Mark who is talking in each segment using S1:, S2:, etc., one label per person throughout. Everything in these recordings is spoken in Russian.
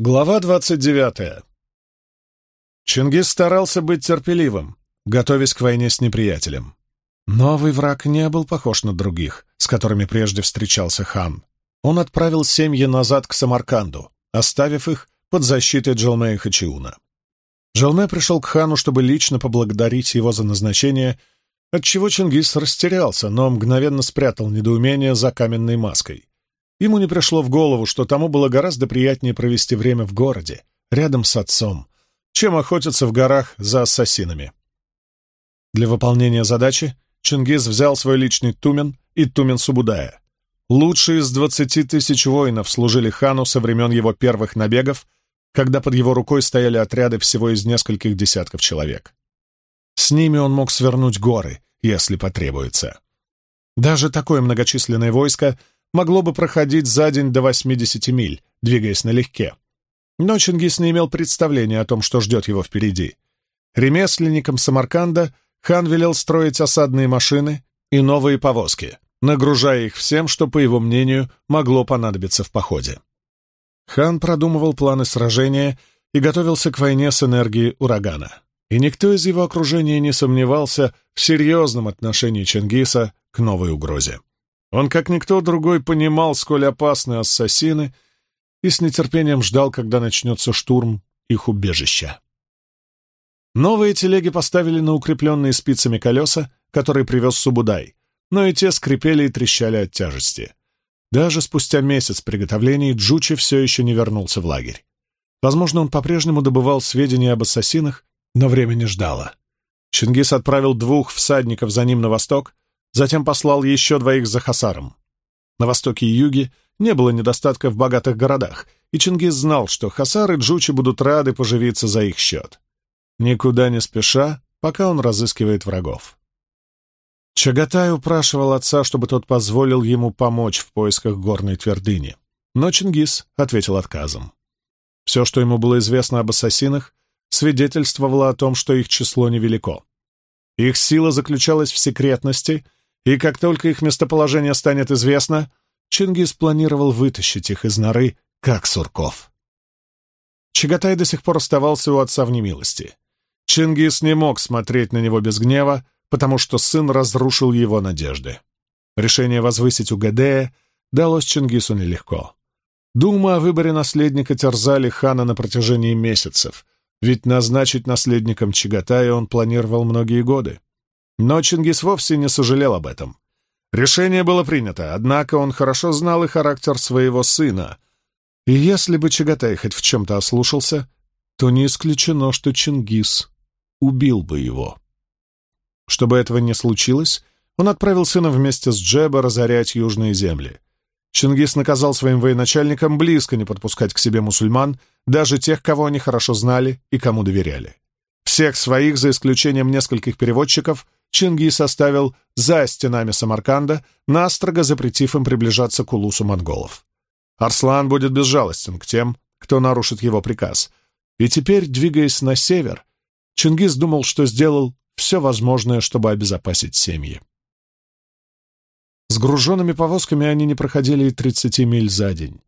S1: Глава 29. Чингис старался быть терпеливым, готовясь к войне с неприятелем. Новый враг не был похож на других, с которыми прежде встречался хан. Он отправил семьи назад к Самарканду, оставив их под защитой Джалме Хачиуна. Джалме пришел к хану, чтобы лично поблагодарить его за назначение, отчего Чингис растерялся, но мгновенно спрятал недоумение за каменной маской. Ему не пришло в голову, что тому было гораздо приятнее провести время в городе, рядом с отцом, чем охотиться в горах за ассасинами. Для выполнения задачи Чингис взял свой личный тумен и тумен Субудая. Лучшие из двадцати тысяч воинов служили хану со времен его первых набегов, когда под его рукой стояли отряды всего из нескольких десятков человек. С ними он мог свернуть горы, если потребуется. Даже такое многочисленное войско могло бы проходить за день до 80 миль, двигаясь налегке. Но Чингис не имел представления о том, что ждет его впереди. Ремесленникам Самарканда хан велел строить осадные машины и новые повозки, нагружая их всем, что, по его мнению, могло понадобиться в походе. Хан продумывал планы сражения и готовился к войне с энергией урагана. И никто из его окружения не сомневался в серьезном отношении Чингиса к новой угрозе. Он, как никто другой, понимал, сколь опасны ассасины, и с нетерпением ждал, когда начнется штурм их убежища. Новые телеги поставили на укрепленные спицами колеса, которые привез Субудай, но и те скрипели и трещали от тяжести. Даже спустя месяц приготовлений Джучи все еще не вернулся в лагерь. Возможно, он по-прежнему добывал сведения об ассасинах, но время не ждало. Чингис отправил двух всадников за ним на восток, Затем послал еще двоих за Хасаром. На востоке и юге не было недостатка в богатых городах, и Чингис знал, что Хасар и Джучи будут рады поживиться за их счет. Никуда не спеша, пока он разыскивает врагов. Чагатай упрашивал отца, чтобы тот позволил ему помочь в поисках горной твердыни. Но Чингис ответил отказом. Все, что ему было известно об ассасинах, свидетельствовало о том, что их число невелико. Их сила заключалась в секретности — и как только их местоположение станет известно, Чингис планировал вытащить их из норы, как сурков. Чагатай до сих пор оставался у отца в немилости. Чингис не мог смотреть на него без гнева, потому что сын разрушил его надежды. Решение возвысить Угадея далось Чингису нелегко. Дума о выборе наследника терзали хана на протяжении месяцев, ведь назначить наследником Чагатая он планировал многие годы. Но Чингис вовсе не сожалел об этом. Решение было принято, однако он хорошо знал и характер своего сына. И если бы Чагатай хоть в чем-то ослушался, то не исключено, что Чингис убил бы его. Чтобы этого не случилось, он отправил сына вместе с Джеба разорять южные земли. Чингис наказал своим военачальникам близко не подпускать к себе мусульман, даже тех, кого они хорошо знали и кому доверяли. Всех своих, за исключением нескольких переводчиков — Чинги составил за стенами Самарканда, настрого запретив им приближаться к улусу монголов. Арслан будет безжалостен к тем, кто нарушит его приказ. И теперь, двигаясь на север, Чингис думал, что сделал все возможное, чтобы обезопасить семьи. С груженными повозками они не проходили и 30 миль за день.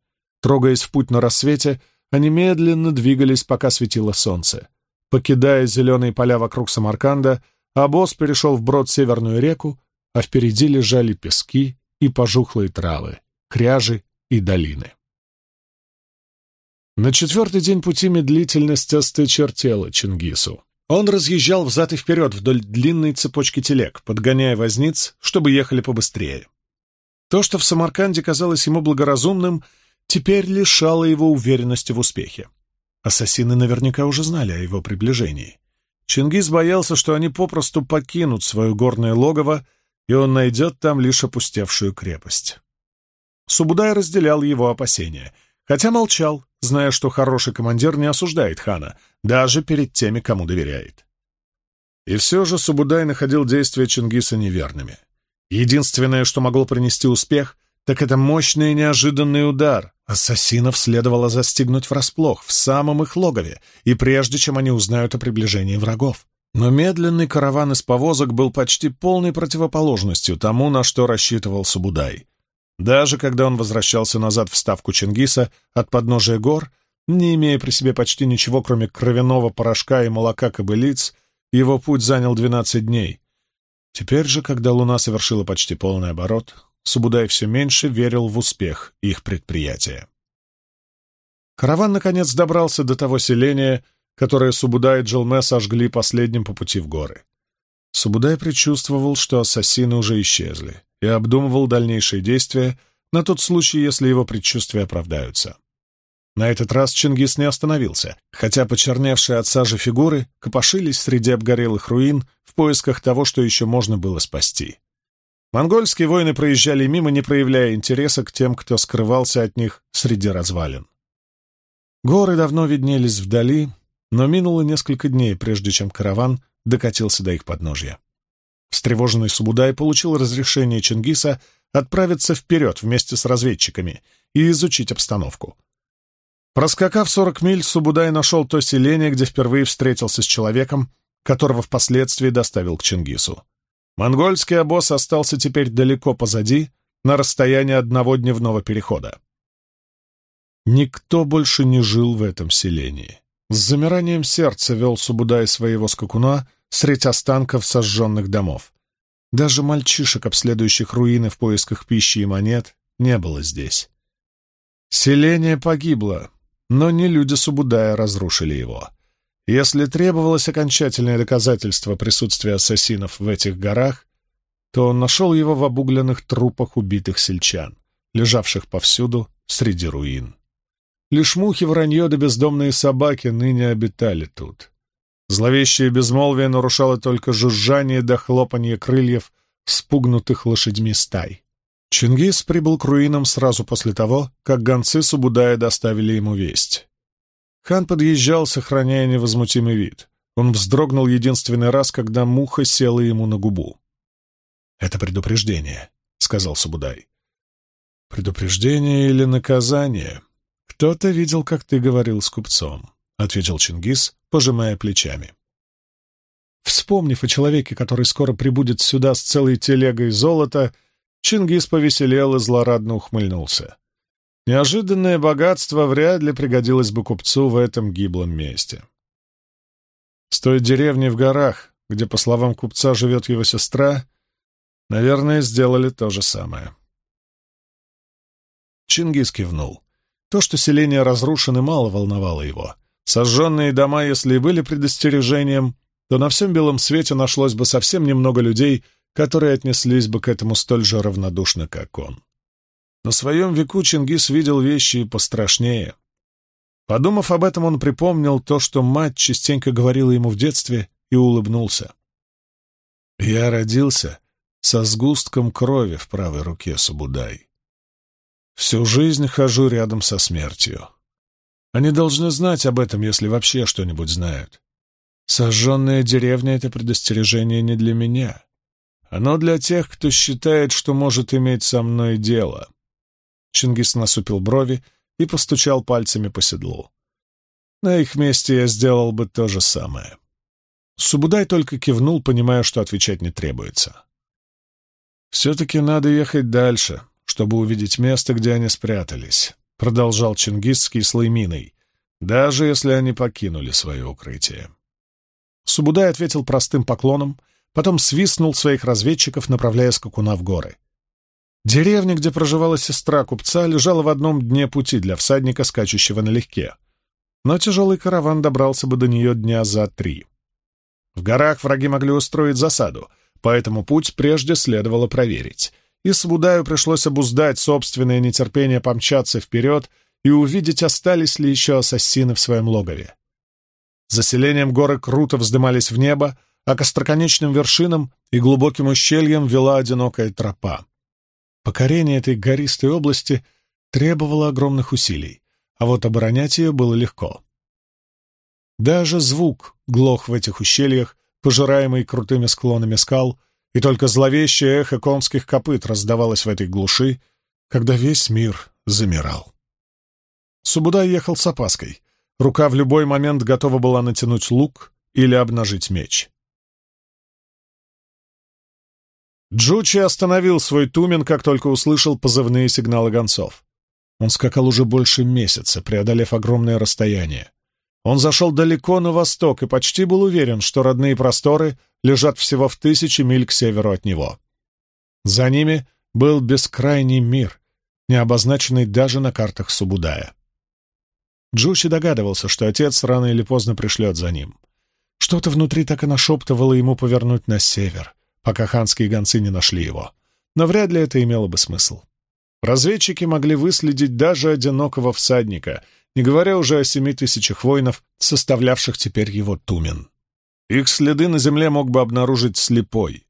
S1: Трогаясь в путь на рассвете, они медленно двигались, пока светило солнце. Покидая зеленые поля вокруг Самарканда, а Обоз перешел вброд Северную реку, а впереди лежали пески и пожухлые травы, кряжи и долины. На четвертый день пути медлительность остычертела Чингису. Он разъезжал взад и вперед вдоль длинной цепочки телег, подгоняя возниц, чтобы ехали побыстрее. То, что в Самарканде казалось ему благоразумным, теперь лишало его уверенности в успехе. Ассасины наверняка уже знали о его приближении. Чингис боялся, что они попросту покинут свое горное логово, и он найдет там лишь опустевшую крепость. Субудай разделял его опасения, хотя молчал, зная, что хороший командир не осуждает хана, даже перед теми, кому доверяет. И все же Субудай находил действия Чингиса неверными. Единственное, что могло принести успех — так это мощный и неожиданный удар. Ассасинов следовало застигнуть врасплох, в самом их логове, и прежде чем они узнают о приближении врагов. Но медленный караван из повозок был почти полной противоположностью тому, на что рассчитывал Субудай. Даже когда он возвращался назад в ставку Чингиса от подножия гор, не имея при себе почти ничего, кроме кровяного порошка и молока кобылиц, его путь занял 12 дней. Теперь же, когда луна совершила почти полный оборот, Субудай все меньше верил в успех их предприятия. Караван, наконец, добрался до того селения, которое Субудай и Джилме сожгли последним по пути в горы. Субудай предчувствовал, что ассасины уже исчезли, и обдумывал дальнейшие действия на тот случай, если его предчувствия оправдаются. На этот раз Чингис не остановился, хотя почерневшие от сажи фигуры копошились среди обгорелых руин в поисках того, что еще можно было спасти. Монгольские воины проезжали мимо, не проявляя интереса к тем, кто скрывался от них среди развалин. Горы давно виднелись вдали, но минуло несколько дней, прежде чем караван докатился до их подножья. Встревоженный Субудай получил разрешение Чингиса отправиться вперед вместе с разведчиками и изучить обстановку. Проскакав сорок миль, Субудай нашел то селение, где впервые встретился с человеком, которого впоследствии доставил к Чингису. Монгольский обоз остался теперь далеко позади, на расстоянии одного дневного перехода. Никто больше не жил в этом селении. С замиранием сердца вел Субудай своего скакуна средь останков сожженных домов. Даже мальчишек, обследующих руины в поисках пищи и монет, не было здесь. Селение погибло, но не люди Субудая разрушили его. Если требовалось окончательное доказательство присутствия ассасинов в этих горах, то он нашел его в обугленных трупах убитых сельчан, лежавших повсюду среди руин. Лишь мухи, вранье да бездомные собаки ныне обитали тут. Зловещее безмолвие нарушало только жужжание да хлопанье крыльев, спугнутых лошадьми стай. Чингис прибыл к руинам сразу после того, как гонцы Субудая доставили ему весть. Кан подъезжал, сохраняя невозмутимый вид. Он вздрогнул единственный раз, когда муха села ему на губу. «Это предупреждение», — сказал Субудай. «Предупреждение или наказание? Кто-то видел, как ты говорил с купцом», — ответил Чингис, пожимая плечами. Вспомнив о человеке, который скоро прибудет сюда с целой телегой золота, Чингис повеселел и злорадно ухмыльнулся. Неожиданное богатство вряд ли пригодилось бы купцу в этом гиблом месте. С той деревни в горах, где, по словам купца, живет его сестра, наверное, сделали то же самое. Чингис кивнул. То, что селения разрушены, мало волновало его. Сожженные дома, если и были предостережением, то на всем белом свете нашлось бы совсем немного людей, которые отнеслись бы к этому столь же равнодушно, как он. На своем веку Чингис видел вещи и пострашнее. Подумав об этом, он припомнил то, что мать частенько говорила ему в детстве, и улыбнулся. «Я родился со сгустком крови в правой руке Субудай. Всю жизнь хожу рядом со смертью. Они должны знать об этом, если вообще что-нибудь знают. Сожженная деревня — это предостережение не для меня. Оно для тех, кто считает, что может иметь со мной дело. Чингис насупил брови и постучал пальцами по седлу. На их месте я сделал бы то же самое. Субудай только кивнул, понимая, что отвечать не требуется. «Все-таки надо ехать дальше, чтобы увидеть место, где они спрятались», — продолжал Чингис с кислой миной, «даже если они покинули свое укрытие». Субудай ответил простым поклоном, потом свистнул своих разведчиков, направляя скакуна в горы. Деревня, где проживала сестра купца, лежала в одном дне пути для всадника, скачущего налегке. Но тяжелый караван добрался бы до нее дня за три. В горах враги могли устроить засаду, поэтому путь прежде следовало проверить. И Свудаю пришлось обуздать собственное нетерпение помчаться вперед и увидеть, остались ли еще ассасины в своем логове. Заселением горы круто вздымались в небо, а к остроконечным вершинам и глубоким ущельям вела одинокая тропа. Покорение этой гористой области требовало огромных усилий, а вот оборонять ее было легко. Даже звук глох в этих ущельях, пожираемый крутыми склонами скал, и только зловещее эхо комских копыт раздавалось в этой глуши, когда весь мир замирал. Субудай ехал с опаской. Рука в любой момент готова была натянуть лук или обнажить меч. Джучи остановил свой тумен, как только услышал позывные сигналы гонцов. Он скакал уже больше месяца, преодолев огромное расстояние. Он зашел далеко на восток и почти был уверен, что родные просторы лежат всего в тысячи миль к северу от него. За ними был бескрайний мир, не обозначенный даже на картах Субудая. Джучи догадывался, что отец рано или поздно пришлет за ним. Что-то внутри так и нашептывало ему повернуть на север, пока ханские гонцы не нашли его. Но вряд ли это имело бы смысл. Разведчики могли выследить даже одинокого всадника, не говоря уже о семи тысячах воинов, составлявших теперь его тумен. Их следы на земле мог бы обнаружить слепой.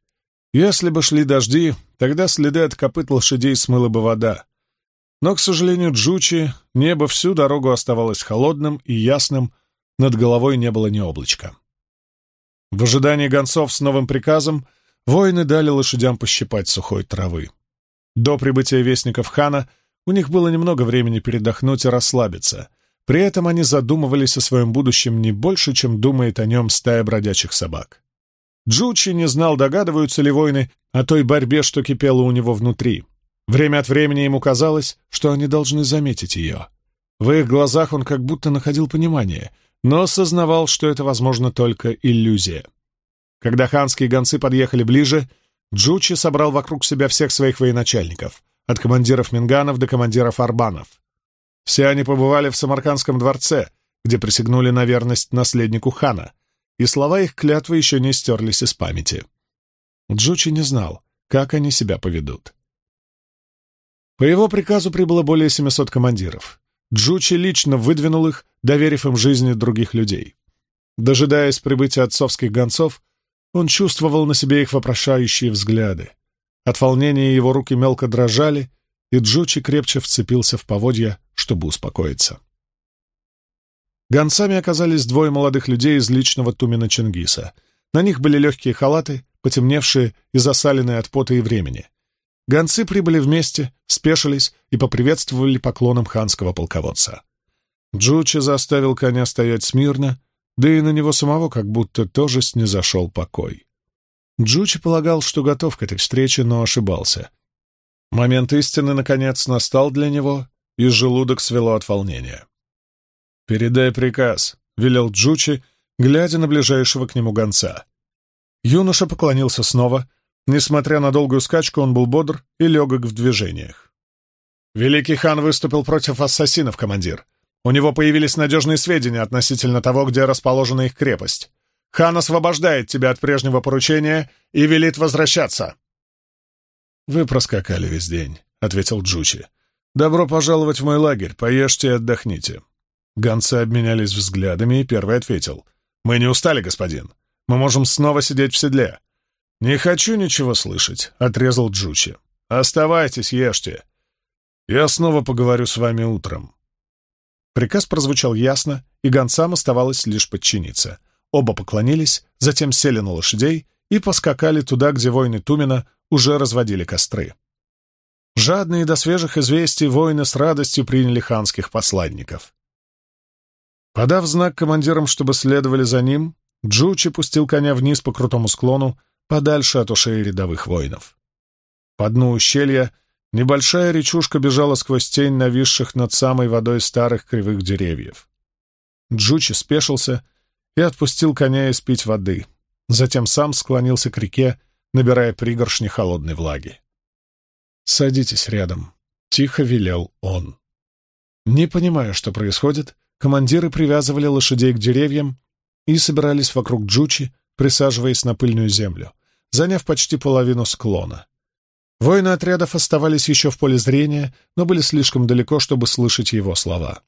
S1: Если бы шли дожди, тогда следы от копыт лошадей смыла бы вода. Но, к сожалению, Джучи небо всю дорогу оставалось холодным и ясным, над головой не было ни облачка. В ожидании гонцов с новым приказом — Воины дали лошадям пощипать сухой травы. До прибытия вестников хана у них было немного времени передохнуть и расслабиться. При этом они задумывались о своем будущем не больше, чем думает о нем стая бродячих собак. Джучи не знал, догадываются ли воины о той борьбе, что кипела у него внутри. Время от времени ему казалось, что они должны заметить ее. В их глазах он как будто находил понимание, но осознавал, что это, возможно, только иллюзия. Когда ханские гонцы подъехали ближе, Джучи собрал вокруг себя всех своих военачальников, от командиров Минганов до командиров Арбанов. Все они побывали в Самаркандском дворце, где присягнули на верность наследнику хана, и слова их клятвы еще не стерлись из памяти. Джучи не знал, как они себя поведут. По его приказу прибыло более 700 командиров. Джучи лично выдвинул их, доверив им жизни других людей. Дожидаясь прибытия отцовских гонцов, он чувствовал на себе их вопрошающие взгляды. От волнения его руки мелко дрожали, и Джучи крепче вцепился в поводья, чтобы успокоиться. Гонцами оказались двое молодых людей из личного Тумина Чингиса. На них были легкие халаты, потемневшие и засаленные от пота и времени. Гонцы прибыли вместе, спешились и поприветствовали поклоном ханского полководца. Джучи заставил коня стоять смирно, да и на него самого как будто тоже снизошел покой. Джучи полагал, что готов к этой встрече, но ошибался. Момент истины, наконец, настал для него, и желудок свело от волнения. «Передай приказ», — велел Джучи, глядя на ближайшего к нему гонца. Юноша поклонился снова. Несмотря на долгую скачку, он был бодр и легок в движениях. «Великий хан выступил против ассасинов, командир. У него появились надежные сведения относительно того, где расположена их крепость. Хан освобождает тебя от прежнего поручения и велит возвращаться. «Вы проскакали весь день», — ответил Джучи. «Добро пожаловать в мой лагерь, поешьте и отдохните». Гонцы обменялись взглядами, и первый ответил. «Мы не устали, господин. Мы можем снова сидеть в седле». «Не хочу ничего слышать», — отрезал Джучи. «Оставайтесь, ешьте. Я снова поговорю с вами утром». Приказ прозвучал ясно, и гонцам оставалось лишь подчиниться. Оба поклонились, затем сели на лошадей и поскакали туда, где воины Тумина уже разводили костры. Жадные до свежих известий воины с радостью приняли ханских посланников. Подав знак командирам, чтобы следовали за ним, Джучи пустил коня вниз по крутому склону, подальше от ушей рядовых воинов. По дну ущелья Небольшая речушка бежала сквозь тень нависших над самой водой старых кривых деревьев. Джучи спешился и отпустил коня испить воды. Затем сам склонился к реке, набирая пригоршни холодной влаги. «Садитесь рядом», — тихо велел он. Не понимая, что происходит, командиры привязывали лошадей к деревьям и собирались вокруг Джучи, присаживаясь на пыльную землю, заняв почти половину склона. Воины отрядов оставались еще в поле зрения, но были слишком далеко, чтобы слышать его слова.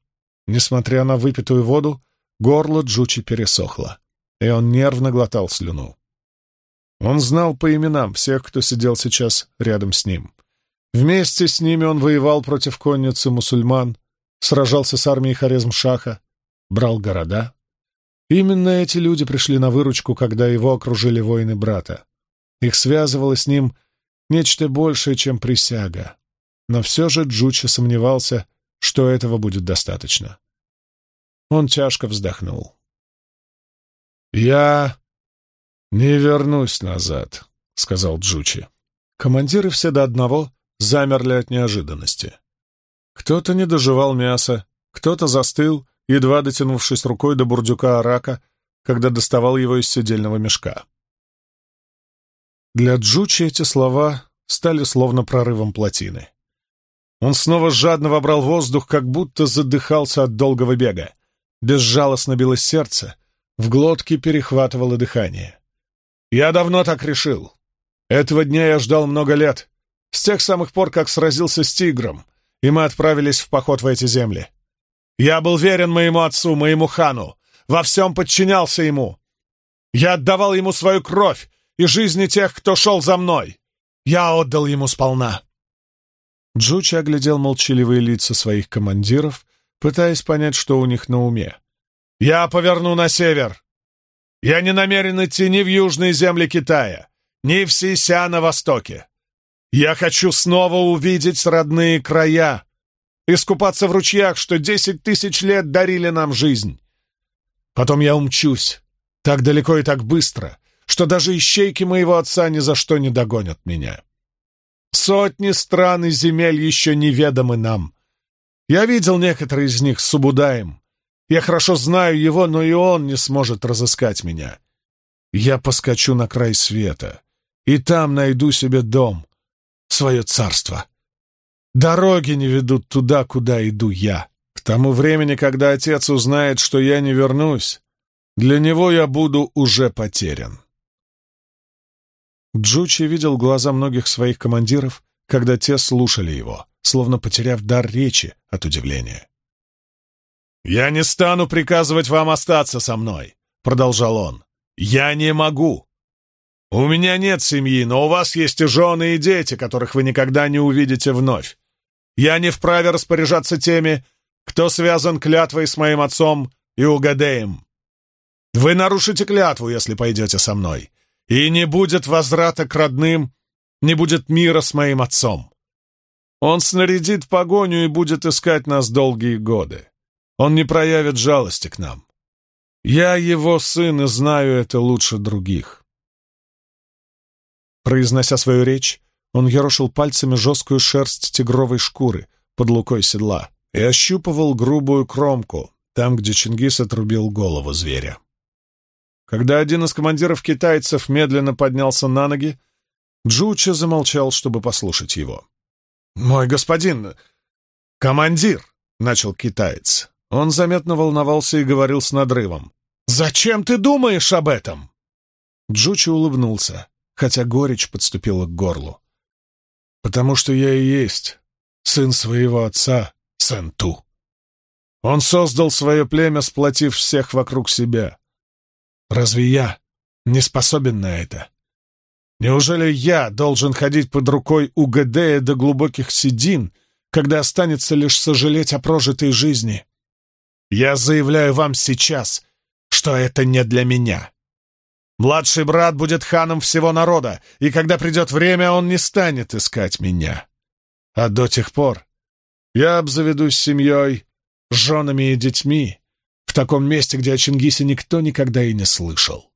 S1: Несмотря на выпитую воду, горло Джучи пересохло, и он нервно глотал слюну. Он знал по именам всех, кто сидел сейчас рядом с ним. Вместе с ними он воевал против конницы мусульман, сражался с армией Хорезм-Шаха, брал города. Именно эти люди пришли на выручку, когда его окружили воины брата. Их связывало с ним Нечто большее, чем присяга. Но все же Джуча сомневался, что этого будет достаточно. Он тяжко вздохнул. «Я не вернусь назад», — сказал Джучи. Командиры все до одного замерли от неожиданности. Кто-то не доживал мяса, кто-то застыл, едва дотянувшись рукой до бурдюка арака, когда доставал его из седельного мешка. Для Джучи эти слова стали словно прорывом плотины. Он снова жадно вобрал воздух, как будто задыхался от долгого бега. Безжалостно билось сердце, в глотке перехватывало дыхание. «Я давно так решил. Этого дня я ждал много лет, с тех самых пор, как сразился с тигром, и мы отправились в поход в эти земли. Я был верен моему отцу, моему хану, во всем подчинялся ему. Я отдавал ему свою кровь, и жизни тех, кто шел за мной. Я отдал ему сполна». Джучи оглядел молчаливые лица своих командиров, пытаясь понять, что у них на уме. «Я поверну на север. Я не намерен идти ни в южные земли Китая, ни в Сися на востоке. Я хочу снова увидеть родные края, искупаться в ручьях, что десять тысяч лет дарили нам жизнь. Потом я умчусь, так далеко и так быстро, что даже ищейки моего отца ни за что не догонят меня. Сотни стран и земель еще неведомы нам. Я видел некоторые из них с Субудаем. Я хорошо знаю его, но и он не сможет разыскать меня. Я поскочу на край света, и там найду себе дом, свое царство. Дороги не ведут туда, куда иду я. К тому времени, когда отец узнает, что я не вернусь, для него я буду уже потерян. Джучи видел глаза многих своих командиров, когда те слушали его, словно потеряв дар речи от удивления. «Я не стану приказывать вам остаться со мной», — продолжал он. «Я не могу. У меня нет семьи, но у вас есть и жены, и дети, которых вы никогда не увидите вновь. Я не вправе распоряжаться теми, кто связан клятвой с моим отцом и угадеем. Вы нарушите клятву, если пойдете со мной. И не будет возврата к родным, не будет мира с моим отцом. Он снарядит погоню и будет искать нас долгие годы. Он не проявит жалости к нам. Я его сын и знаю это лучше других. Произнося свою речь, он ерошил пальцами жесткую шерсть тигровой шкуры под лукой седла и ощупывал грубую кромку, там, где Чингис отрубил голову зверя. Когда один из командиров китайцев медленно поднялся на ноги, Джуча замолчал, чтобы послушать его. «Мой господин! Командир!» — начал китаец. Он заметно волновался и говорил с надрывом. «Зачем ты думаешь об этом?» Джучи улыбнулся, хотя горечь подступила к горлу. «Потому что я и есть сын своего отца, Сенту. Он создал свое племя, сплотив всех вокруг себя. Разве я не способен на это? Неужели я должен ходить под рукой у Гедея до глубоких седин, когда останется лишь сожалеть о прожитой жизни? Я заявляю вам сейчас, что это не для меня. Младший брат будет ханом всего народа, и когда придет время, он не станет искать меня. А до тех пор я обзаведусь семьей, женами и детьми, в таком месте, где о Чингисе никто никогда и не слышал.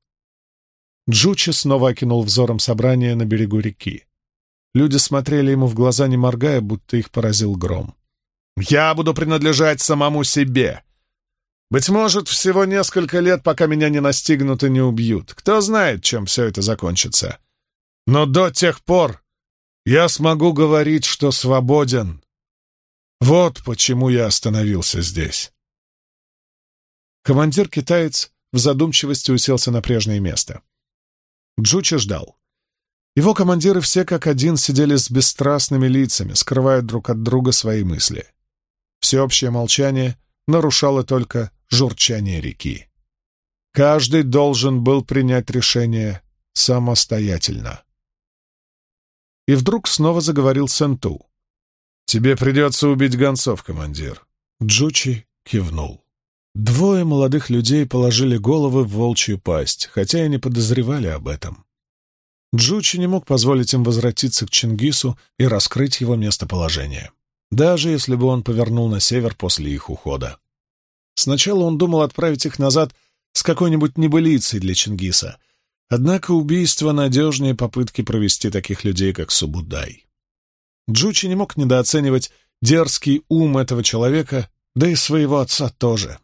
S1: Джучи снова окинул взором собрание на берегу реки. Люди смотрели ему в глаза, не моргая, будто их поразил гром. «Я буду принадлежать самому себе. Быть может, всего несколько лет, пока меня не настигнут и не убьют. Кто знает, чем все это закончится. Но до тех пор я смогу говорить, что свободен. Вот почему я остановился здесь». Командир-китаец в задумчивости уселся на прежнее место. Джучи ждал. Его командиры все как один сидели с бесстрастными лицами, скрывая друг от друга свои мысли. Всеобщее молчание нарушало только журчание реки. Каждый должен был принять решение самостоятельно. И вдруг снова заговорил Сенту. «Тебе придется убить гонцов, командир». Джучи кивнул. Двое молодых людей положили головы в волчью пасть, хотя и не подозревали об этом. Джучи не мог позволить им возвратиться к Чингису и раскрыть его местоположение, даже если бы он повернул на север после их ухода. Сначала он думал отправить их назад с какой-нибудь небылицей для Чингиса, однако убийство надежнее попытки провести таких людей, как Субудай. Джучи не мог недооценивать дерзкий ум этого человека, да и своего отца тоже.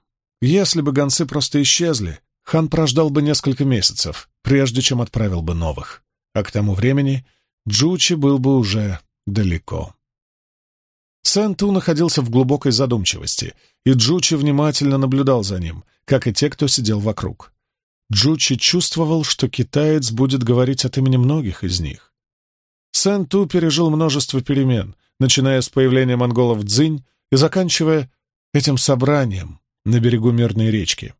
S1: Если бы гонцы просто исчезли, хан прождал бы несколько месяцев, прежде чем отправил бы новых. А к тому времени Джучи был бы уже далеко. Сенту находился в глубокой задумчивости, и Джучи внимательно наблюдал за ним, как и те, кто сидел вокруг. Джучи чувствовал, что китаец будет говорить от имени многих из них. Сенту пережил множество перемен, начиная с появления монголов Дзинь и заканчивая этим собранием, на берегу Мирной речки.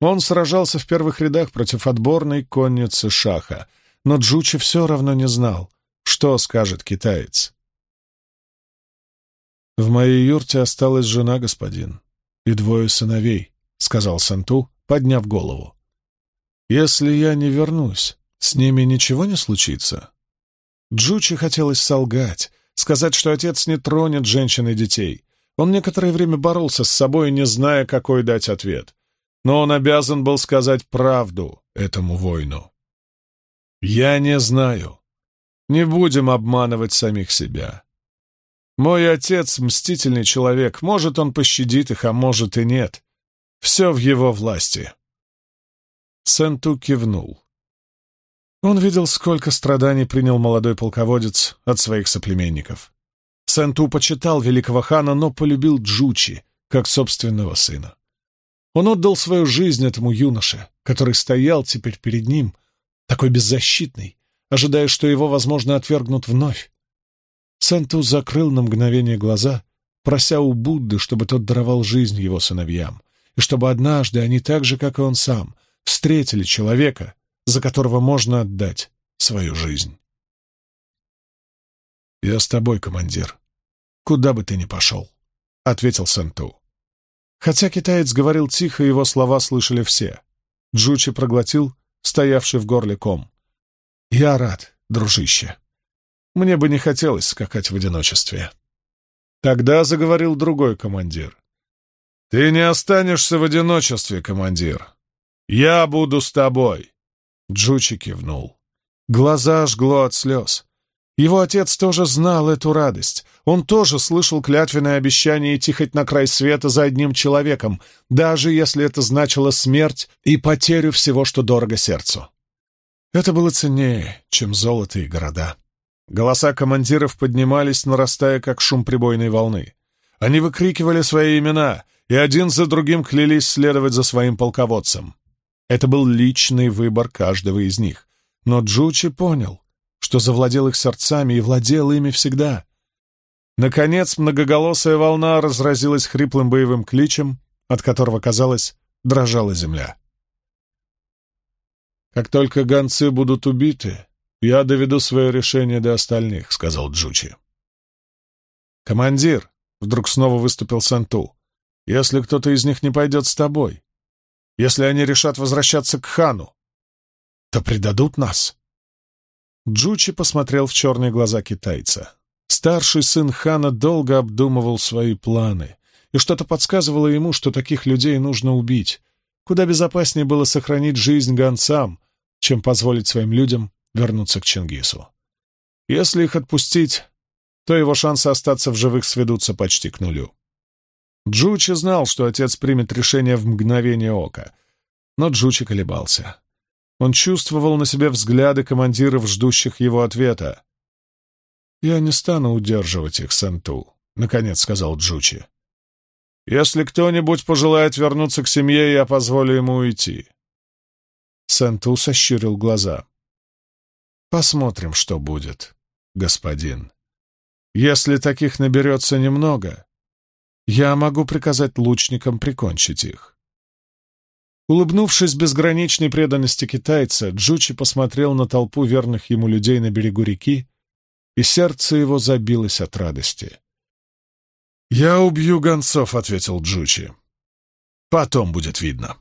S1: Он сражался в первых рядах против отборной конницы Шаха, но Джучи все равно не знал, что скажет китаец. «В моей юрте осталась жена, господин, и двое сыновей», — сказал Санту, подняв голову. «Если я не вернусь, с ними ничего не случится?» Джучи хотелось солгать, сказать, что отец не тронет женщин и детей, он некоторое время боролся с собой, не зная, какой дать ответ. Но он обязан был сказать правду этому воину. «Я не знаю. Не будем обманывать самих себя. Мой отец — мстительный человек. Может, он пощадит их, а может и нет. Все в его власти». Сенту кивнул. Он видел, сколько страданий принял молодой полководец от своих соплеменников. Сенту почитал великого хана, но полюбил Джучи, как собственного сына. Он отдал свою жизнь этому юноше, который стоял теперь перед ним, такой беззащитный, ожидая, что его, возможно, отвергнут вновь. Сенту закрыл на мгновение глаза, прося у Будды, чтобы тот даровал жизнь его сыновьям, и чтобы однажды они так же, как и он сам, встретили человека, за которого можно отдать свою жизнь. «Я с тобой, командир», куда бы ты ни пошел», — ответил Сенту. Хотя китаец говорил тихо, его слова слышали все. Джучи проглотил, стоявший в горле ком. «Я рад, дружище. Мне бы не хотелось скакать в одиночестве». Тогда заговорил другой командир. «Ты не останешься в одиночестве, командир. Я буду с тобой!» Джучи кивнул. Глаза жгло от слез. Его отец тоже знал эту радость. Он тоже слышал клятвенное обещание идти хоть на край света за одним человеком, даже если это значило смерть и потерю всего, что дорого сердцу. Это было ценнее, чем золото и города. Голоса командиров поднимались, нарастая, как шум прибойной волны. Они выкрикивали свои имена, и один за другим клялись следовать за своим полководцем. Это был личный выбор каждого из них. Но Джучи понял, что завладел их сердцами и владел ими всегда. Наконец многоголосая волна разразилась хриплым боевым кличем, от которого, казалось, дрожала земля. «Как только гонцы будут убиты, я доведу свое решение до остальных», — сказал Джучи. «Командир», — вдруг снова выступил Санту, — «если кто-то из них не пойдет с тобой, если они решат возвращаться к хану, то предадут нас». Джучи посмотрел в черные глаза китайца. Старший сын хана долго обдумывал свои планы, и что-то подсказывало ему, что таких людей нужно убить. Куда безопаснее было сохранить жизнь гонцам, чем позволить своим людям вернуться к Чингису. Если их отпустить, то его шансы остаться в живых сведутся почти к нулю. Джучи знал, что отец примет решение в мгновение ока, но Джучи колебался. Он чувствовал на себе взгляды командиров, ждущих его ответа. «Я не стану удерживать их, Санту», — наконец сказал Джучи. «Если кто-нибудь пожелает вернуться к семье, я позволю ему уйти». Санту сощурил глаза. «Посмотрим, что будет, господин. Если таких наберется немного, я могу приказать лучникам прикончить их. Улыбнувшись безграничной преданности китайца, Джучи посмотрел на толпу верных ему людей на берегу реки, и сердце его забилось от радости. «Я убью гонцов», — ответил Джучи. «Потом будет видно».